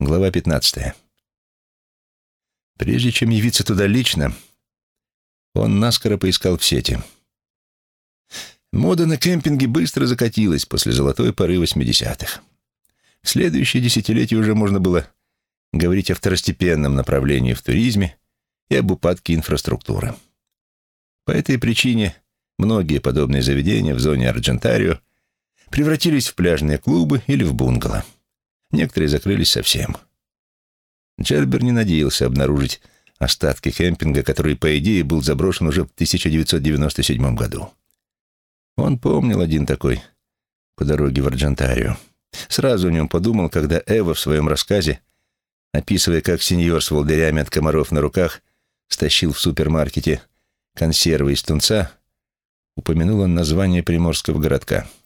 Глава 15. Прежде чем явиться туда лично, он наскоро поискал в сети. Мода на кемпинге быстро закатилась после золотой поры 80-х. В следующее десятилетие уже можно было говорить о второстепенном направлении в туризме и об упадке инфраструктуры. По этой причине многие подобные заведения в зоне Арджентарио превратились в пляжные клубы или в бунгало. Некоторые закрылись совсем. Джербер не надеялся обнаружить остатки кемпинга, который, по идее, был заброшен уже в 1997 году. Он помнил один такой по дороге в Арджентарио. Сразу о нем подумал, когда Эва в своем рассказе, описывая, как сеньор с волдырями от комаров на руках стащил в супермаркете консервы из тунца, упомянул он название приморского городка —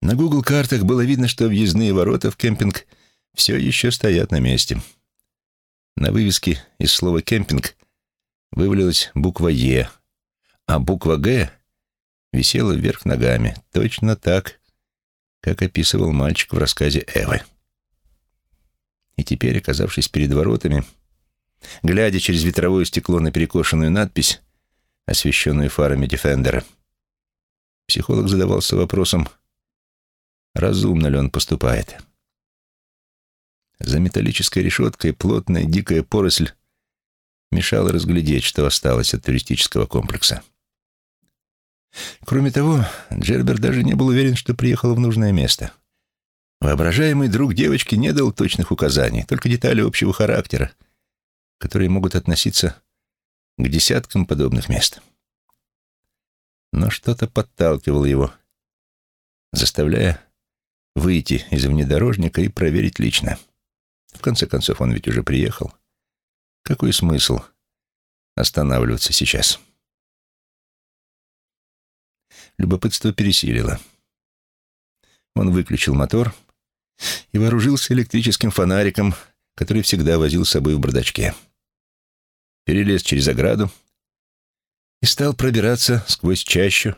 на Google-картах было видно, что въездные ворота в кемпинг все еще стоят на месте. На вывеске из слова «кемпинг» вывалилась буква «Е», а буква «Г» висела вверх ногами, точно так, как описывал мальчик в рассказе Эвы. И теперь, оказавшись перед воротами, глядя через ветровое стекло на перекошенную надпись, освещенную фарами Дефендера, психолог задавался вопросом, разумно ли он поступает. За металлической решеткой плотная дикая поросль мешала разглядеть, что осталось от туристического комплекса. Кроме того, Джербер даже не был уверен, что приехал в нужное место. Воображаемый друг девочки не дал точных указаний, только детали общего характера, которые могут относиться к десяткам подобных мест. Но что-то подталкивало его, заставляя выйти из внедорожника и проверить лично. В конце концов, он ведь уже приехал. Какой смысл останавливаться сейчас? Любопытство пересилило. Он выключил мотор и вооружился электрическим фонариком, который всегда возил с собой в бардачке. Перелез через ограду и стал пробираться сквозь чащу,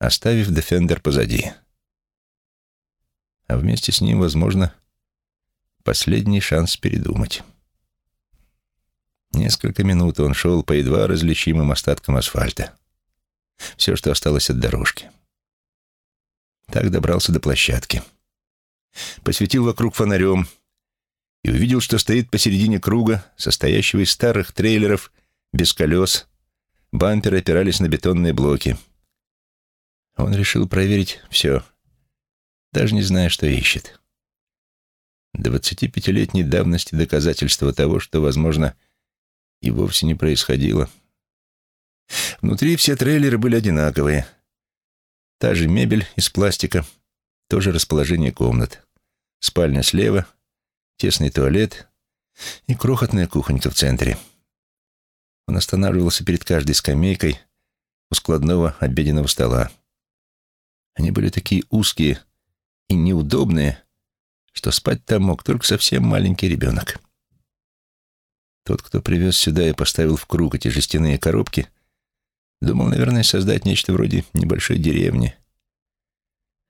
оставив Дефендер позади а вместе с ним, возможно, последний шанс передумать. Несколько минут он шел по едва различимым остаткам асфальта. Все, что осталось от дорожки. Так добрался до площадки. Посветил вокруг фонарем и увидел, что стоит посередине круга, состоящего из старых трейлеров, без колес. Бамперы опирались на бетонные блоки. Он решил проверить все — даже не зная, что ищет. Двадцатипятилетней давности доказательства того, что, возможно, и вовсе не происходило. Внутри все трейлеры были одинаковые. Та же мебель из пластика, то же расположение комнат. Спальня слева, тесный туалет и крохотная кухонька в центре. Он останавливался перед каждой скамейкой у складного обеденного стола. Они были такие узкие, и неудобные, что спать там мог только совсем маленький ребенок. Тот, кто привез сюда и поставил в круг эти жестяные коробки, думал, наверное, создать нечто вроде небольшой деревни.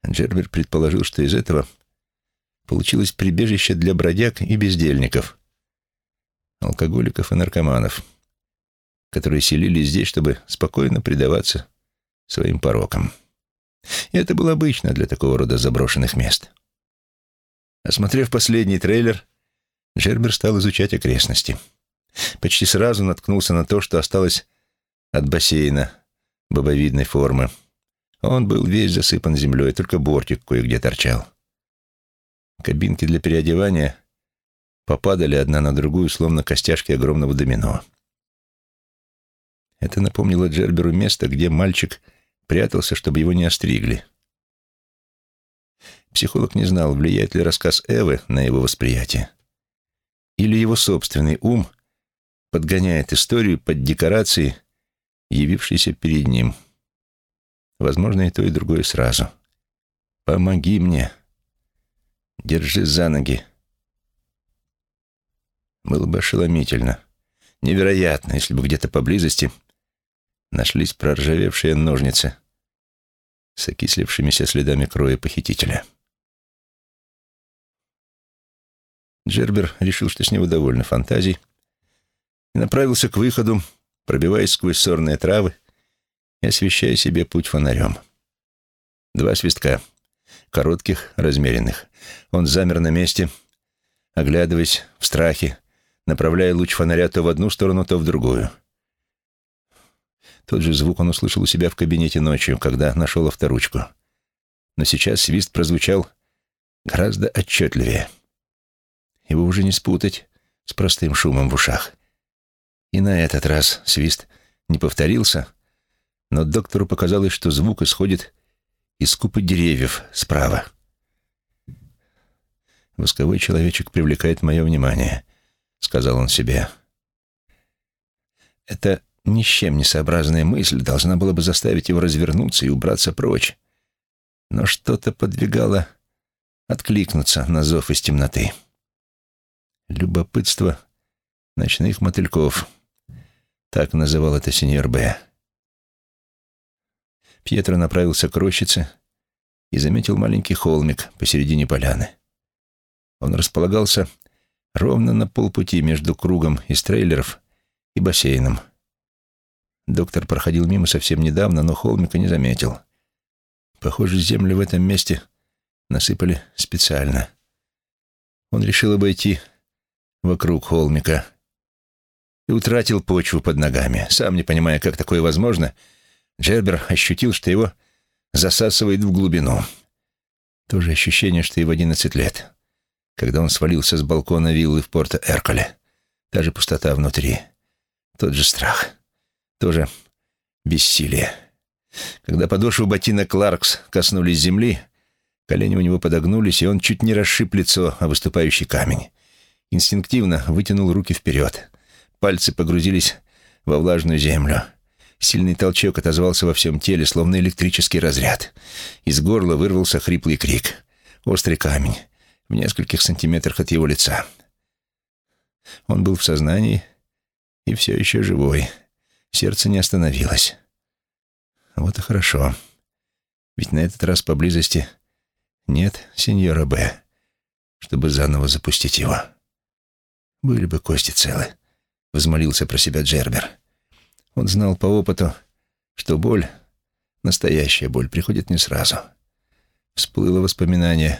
Джербер предположил, что из этого получилось прибежище для бродяг и бездельников, алкоголиков и наркоманов, которые селились здесь, чтобы спокойно предаваться своим порокам. И это было обычно для такого рода заброшенных мест. Осмотрев последний трейлер, Джербер стал изучать окрестности. Почти сразу наткнулся на то, что осталось от бассейна бобовидной формы. Он был весь засыпан землей, только бортик кое-где торчал. Кабинки для переодевания попадали одна на другую, словно костяшки огромного домино. Это напомнило Джерберу место, где мальчик — прятался, чтобы его не остригли. Психолог не знал, влияет ли рассказ Эвы на его восприятие. Или его собственный ум подгоняет историю под декорации, явившиеся перед ним. Возможно, и то, и другое сразу. «Помоги мне. Держи за ноги». Было бы ошеломительно. Невероятно, если бы где-то поблизости нашлись проржавевшие ножницы с окислившимися следами крови похитителя. Джербер решил, что с него довольно фантазий, и направился к выходу, пробиваясь сквозь сорные травы и освещая себе путь фонарем. Два свистка, коротких, размеренных. Он замер на месте, оглядываясь в страхе, направляя луч фонаря то в одну сторону, то в другую. Тот же звук он услышал у себя в кабинете ночью, когда нашел авторучку. Но сейчас свист прозвучал гораздо отчетливее. Его уже не спутать с простым шумом в ушах. И на этот раз свист не повторился, но доктору показалось, что звук исходит из купы деревьев справа. «Восковой человечек привлекает мое внимание», — сказал он себе. Это ни с чем не сообразная мысль должна была бы заставить его развернуться и убраться прочь. Но что-то подвигало откликнуться на зов из темноты. Любопытство ночных мотыльков. Так называл это сеньор Б. Пьетро направился к рощице и заметил маленький холмик посередине поляны. Он располагался ровно на полпути между кругом из трейлеров и бассейном. Доктор проходил мимо совсем недавно, но холмика не заметил. Похоже, землю в этом месте насыпали специально. Он решил обойти вокруг холмика и утратил почву под ногами. Сам не понимая, как такое возможно, Джербер ощутил, что его засасывает в глубину. То же ощущение, что и в одиннадцать лет, когда он свалился с балкона виллы в Порто-Эрколе. Та же пустота внутри, тот же страх, тоже бессилие. Когда подошвы ботинок Кларкс коснулись земли, колени у него подогнулись, и он чуть не расшиб лицо о выступающий камень. Инстинктивно вытянул руки вперед. Пальцы погрузились во влажную землю. Сильный толчок отозвался во всем теле, словно электрический разряд. Из горла вырвался хриплый крик. Острый камень в нескольких сантиметрах от его лица. Он был в сознании и все еще живой. Сердце не остановилось. Вот и хорошо. Ведь на этот раз поблизости нет сеньора Б, чтобы заново запустить его. Были бы кости целы, взмолился про себя Джербер. Он знал по опыту, что боль, настоящая боль, приходит не сразу. Всплыло воспоминание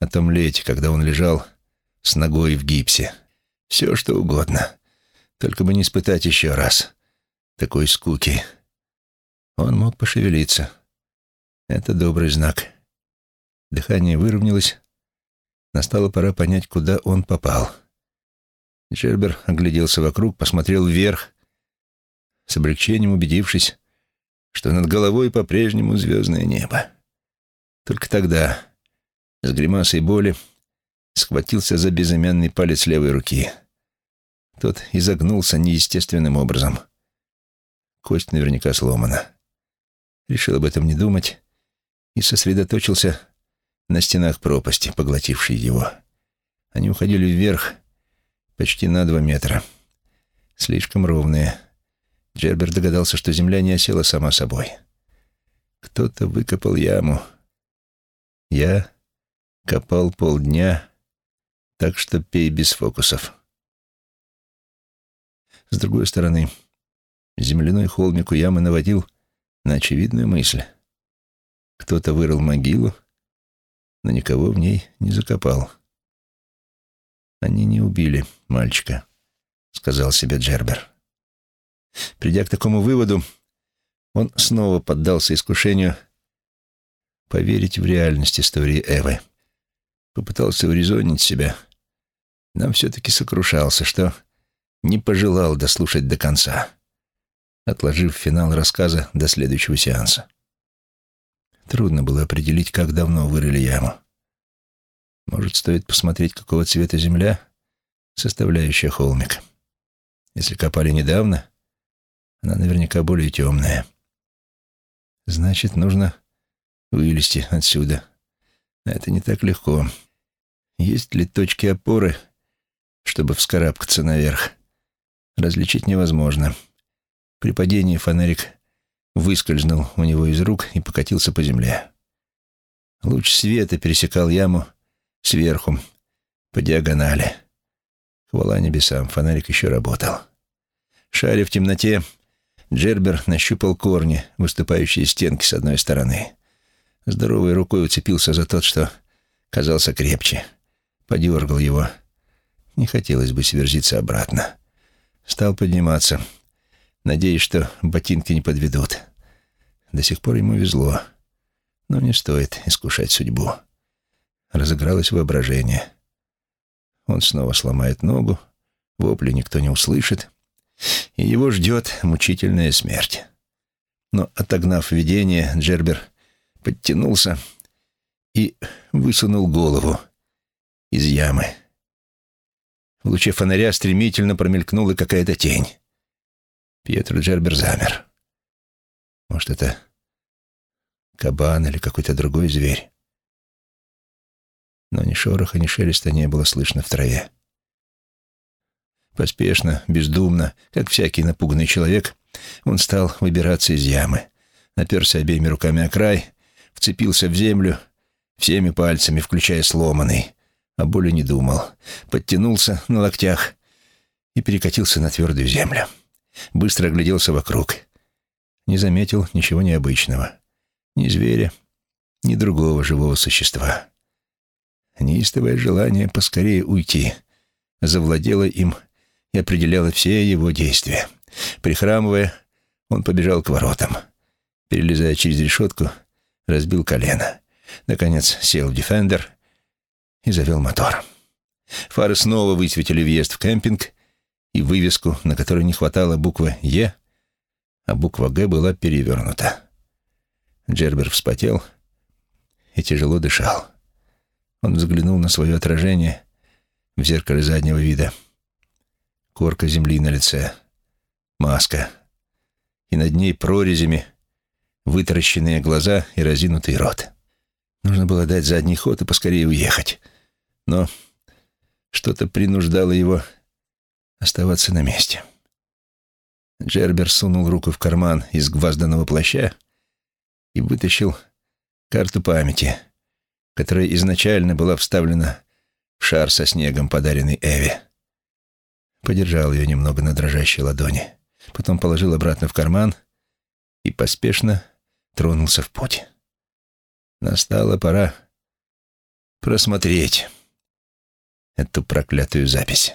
о том лете, когда он лежал с ногой в гипсе. Все, что угодно, только бы не испытать еще раз такой скуки. Он мог пошевелиться. Это добрый знак. Дыхание выровнялось. Настала пора понять, куда он попал. — Джербер огляделся вокруг, посмотрел вверх, с облегчением убедившись, что над головой по-прежнему звездное небо. Только тогда, с гримасой боли, схватился за безымянный палец левой руки. Тот изогнулся неестественным образом. Кость наверняка сломана. Решил об этом не думать и сосредоточился на стенах пропасти, поглотившей его. Они уходили вверх, почти на два метра. Слишком ровные. Джербер догадался, что земля не осела сама собой. Кто-то выкопал яму. Я копал полдня, так что пей без фокусов. С другой стороны, земляной холмик у ямы наводил на очевидную мысль. Кто-то вырыл могилу, но никого в ней не закопал. Они не убили мальчика, сказал себе Джербер. Придя к такому выводу, он снова поддался искушению поверить в реальность истории Эвы. Попытался урезонить себя, но все-таки сокрушался, что не пожелал дослушать до конца, отложив финал рассказа до следующего сеанса. Трудно было определить, как давно вырыли яму. Может, стоит посмотреть, какого цвета земля, составляющая холмик. Если копали недавно, она наверняка более темная. Значит, нужно вылезти отсюда. это не так легко. Есть ли точки опоры, чтобы вскарабкаться наверх? Различить невозможно. При падении фонарик выскользнул у него из рук и покатился по земле. Луч света пересекал яму сверху, по диагонали. Хвала небесам, фонарик еще работал. Шаря в темноте, Джербер нащупал корни, выступающие стенки с одной стороны. Здоровой рукой уцепился за тот, что казался крепче. Подергал его. Не хотелось бы сверзиться обратно. Стал подниматься, надеясь, что ботинки не подведут. До сих пор ему везло. Но не стоит искушать судьбу. Разыгралось воображение. Он снова сломает ногу, вопли никто не услышит, и его ждет мучительная смерть. Но, отогнав видение, Джербер подтянулся и высунул голову из ямы. В луче фонаря стремительно промелькнула какая-то тень. Пьетро Джербер замер. Может, это кабан или какой-то другой зверь. Но ни шороха, ни шелеста не было слышно в траве. Поспешно, бездумно, как всякий напуганный человек, он стал выбираться из ямы. Наперся обеими руками о край, вцепился в землю, всеми пальцами, включая сломанный. О боли не думал. Подтянулся на локтях и перекатился на твердую землю. Быстро огляделся вокруг. Не заметил ничего необычного. Ни зверя, ни другого живого существа. Неистовое желание поскорее уйти завладело им и определяло все его действия. Прихрамывая, он побежал к воротам. Перелезая через решетку, разбил колено. Наконец сел в «Дефендер» и завел мотор. Фары снова высветили въезд в кемпинг и вывеску, на которой не хватало буквы «Е», а буква «Г» была перевернута. Джербер вспотел и тяжело дышал. Он взглянул на свое отражение в зеркале заднего вида. Корка земли на лице, маска, и над ней прорезями вытаращенные глаза и разинутый рот. Нужно было дать задний ход и поскорее уехать. Но что-то принуждало его оставаться на месте. Джербер сунул руку в карман из гвозданного плаща и вытащил карту памяти, которая изначально была вставлена в шар со снегом, подаренный Эви. Подержал ее немного на дрожащей ладони, потом положил обратно в карман и поспешно тронулся в путь. Настала пора просмотреть эту проклятую запись.